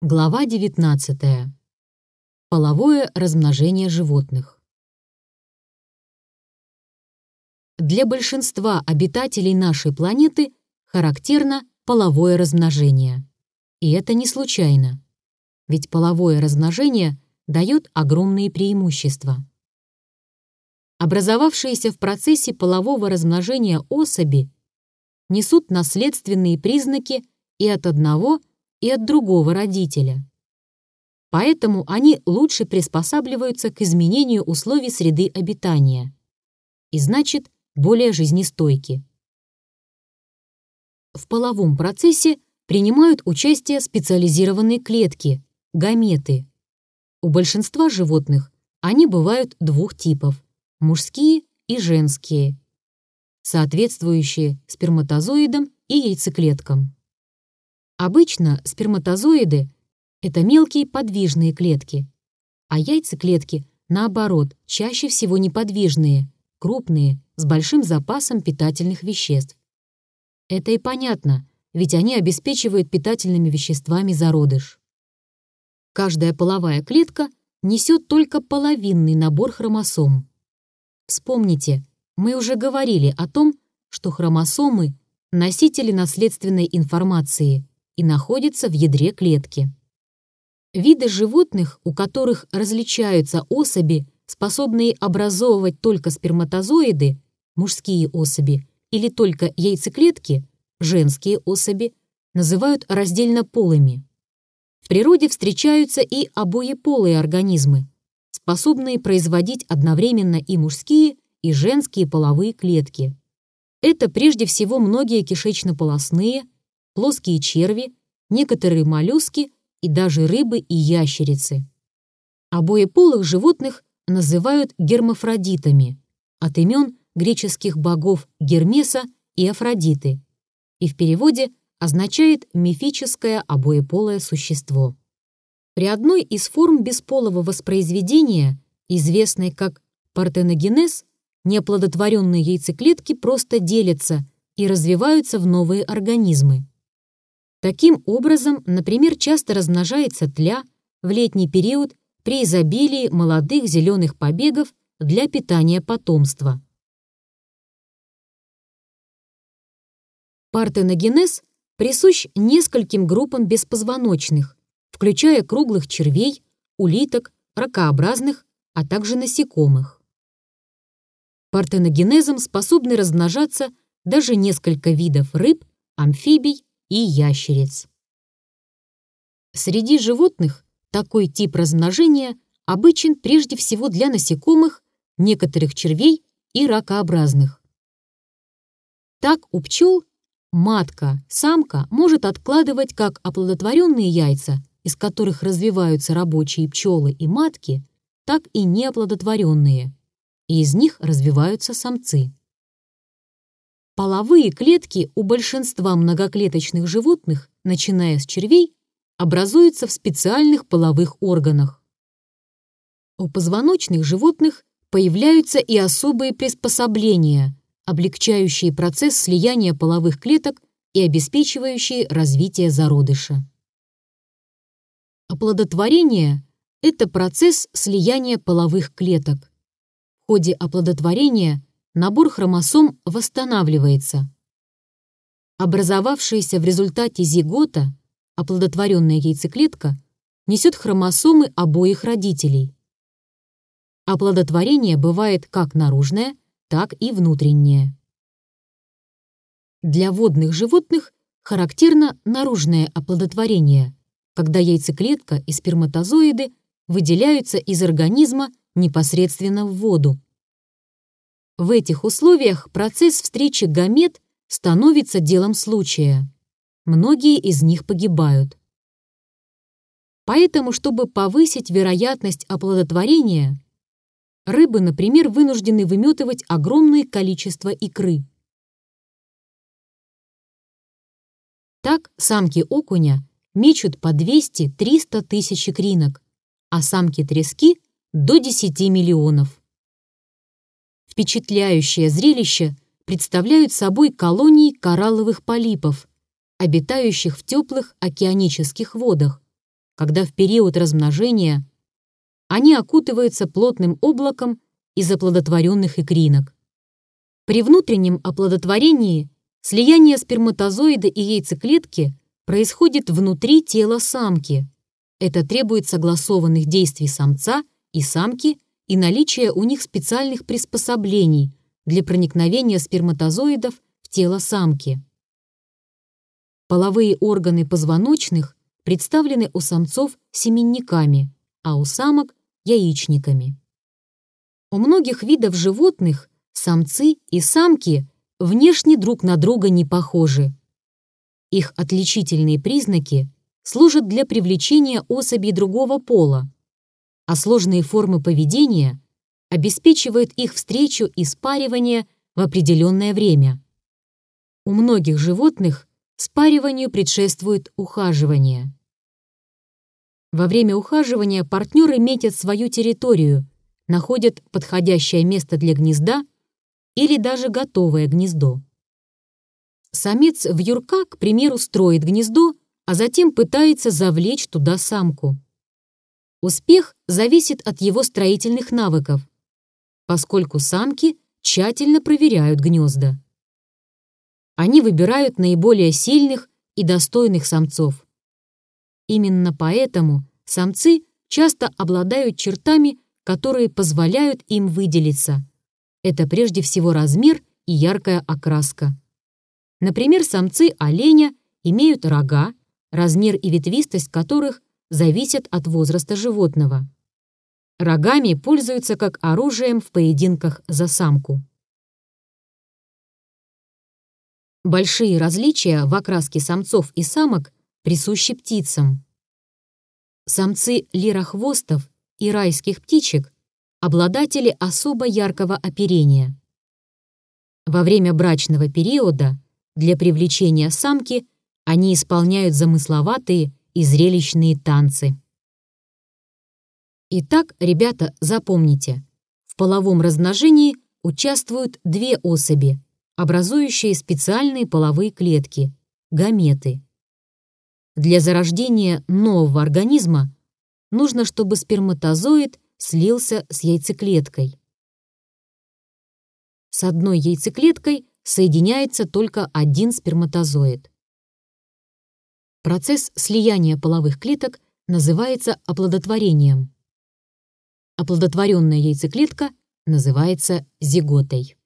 Глава 19. Половое размножение животных. Для большинства обитателей нашей планеты характерно половое размножение. И это не случайно. Ведь половое размножение дает огромные преимущества. Образовавшиеся в процессе полового размножения особи несут наследственные признаки и от одного – и от другого родителя. Поэтому они лучше приспосабливаются к изменению условий среды обитания и, значит, более жизнестойки. В половом процессе принимают участие специализированные клетки – гаметы. У большинства животных они бывают двух типов – мужские и женские, соответствующие сперматозоидам и яйцеклеткам. Обычно сперматозоиды — это мелкие подвижные клетки, а яйцеклетки, наоборот, чаще всего неподвижные, крупные, с большим запасом питательных веществ. Это и понятно, ведь они обеспечивают питательными веществами зародыш. Каждая половая клетка несет только половинный набор хромосом. Вспомните, мы уже говорили о том, что хромосомы — носители наследственной информации, и находится в ядре клетки. Виды животных, у которых различаются особи, способные образовывать только сперматозоиды, мужские особи, или только яйцеклетки, женские особи, называют раздельно полыми. В природе встречаются и обоеполые организмы, способные производить одновременно и мужские, и женские половые клетки. Это прежде всего многие кишечно-полосные, плоские черви, некоторые моллюски и даже рыбы и ящерицы. Обоеполых животных называют гермафродитами от имен греческих богов Гермеса и Афродиты и в переводе означает мифическое обоеполое существо. При одной из форм бесполого воспроизведения, известной как партеногенез, неоплодотворенные яйцеклетки просто делятся и развиваются в новые организмы. Таким образом, например, часто размножается тля в летний период при изобилии молодых зеленых побегов для питания потомства. Партеногенез присущ нескольким группам беспозвоночных, включая круглых червей, улиток, ракообразных, а также насекомых. Партеногенезом способны размножаться даже несколько видов рыб, амфибий и ящериц. Среди животных такой тип размножения обычен прежде всего для насекомых, некоторых червей и ракообразных. Так у пчел матка, самка может откладывать как оплодотворенные яйца, из которых развиваются рабочие пчелы и матки, так и неоплодотворенные, и из них развиваются самцы. Половые клетки у большинства многоклеточных животных, начиная с червей, образуются в специальных половых органах. У позвоночных животных появляются и особые приспособления, облегчающие процесс слияния половых клеток и обеспечивающие развитие зародыша. Оплодотворение – это процесс слияния половых клеток. В ходе оплодотворения набор хромосом восстанавливается. Образовавшаяся в результате зигота, оплодотворенная яйцеклетка, несет хромосомы обоих родителей. Оплодотворение бывает как наружное, так и внутреннее. Для водных животных характерно наружное оплодотворение, когда яйцеклетка и сперматозоиды выделяются из организма непосредственно в воду. В этих условиях процесс встречи гамет становится делом случая. Многие из них погибают. Поэтому, чтобы повысить вероятность оплодотворения, рыбы, например, вынуждены выметывать огромное количество икры. Так самки окуня мечут по 200-300 тысяч икринок, а самки трески – до 10 миллионов. Впечатляющее зрелище представляют собой колонии коралловых полипов, обитающих в теплых океанических водах, когда в период размножения они окутываются плотным облаком из оплодотворенных икринок. При внутреннем оплодотворении слияние сперматозоида и яйцеклетки происходит внутри тела самки. Это требует согласованных действий самца и самки и наличия у них специальных приспособлений для проникновения сперматозоидов в тело самки. Половые органы позвоночных представлены у самцов семенниками, а у самок – яичниками. У многих видов животных самцы и самки внешне друг на друга не похожи. Их отличительные признаки служат для привлечения особей другого пола, а сложные формы поведения обеспечивают их встречу и спаривание в определенное время. У многих животных спариванию предшествует ухаживание. Во время ухаживания партнеры метят свою территорию, находят подходящее место для гнезда или даже готовое гнездо. Самец в юрка, к примеру, строит гнездо, а затем пытается завлечь туда самку. Успех зависит от его строительных навыков, поскольку самки тщательно проверяют гнезда. Они выбирают наиболее сильных и достойных самцов. Именно поэтому самцы часто обладают чертами, которые позволяют им выделиться. Это прежде всего размер и яркая окраска. Например, самцы оленя имеют рога, размер и ветвистость которых зависят от возраста животного. Рогами пользуются как оружием в поединках за самку. Большие различия в окраске самцов и самок присущи птицам. Самцы лирохвостов и райских птичек – обладатели особо яркого оперения. Во время брачного периода для привлечения самки они исполняют замысловатые и зрелищные танцы. Итак, ребята, запомните, в половом размножении участвуют две особи, образующие специальные половые клетки – гаметы. Для зарождения нового организма нужно, чтобы сперматозоид слился с яйцеклеткой. С одной яйцеклеткой соединяется только один сперматозоид. Процесс слияния половых клеток называется оплодотворением. Оплодотворенная яйцеклетка называется зиготой.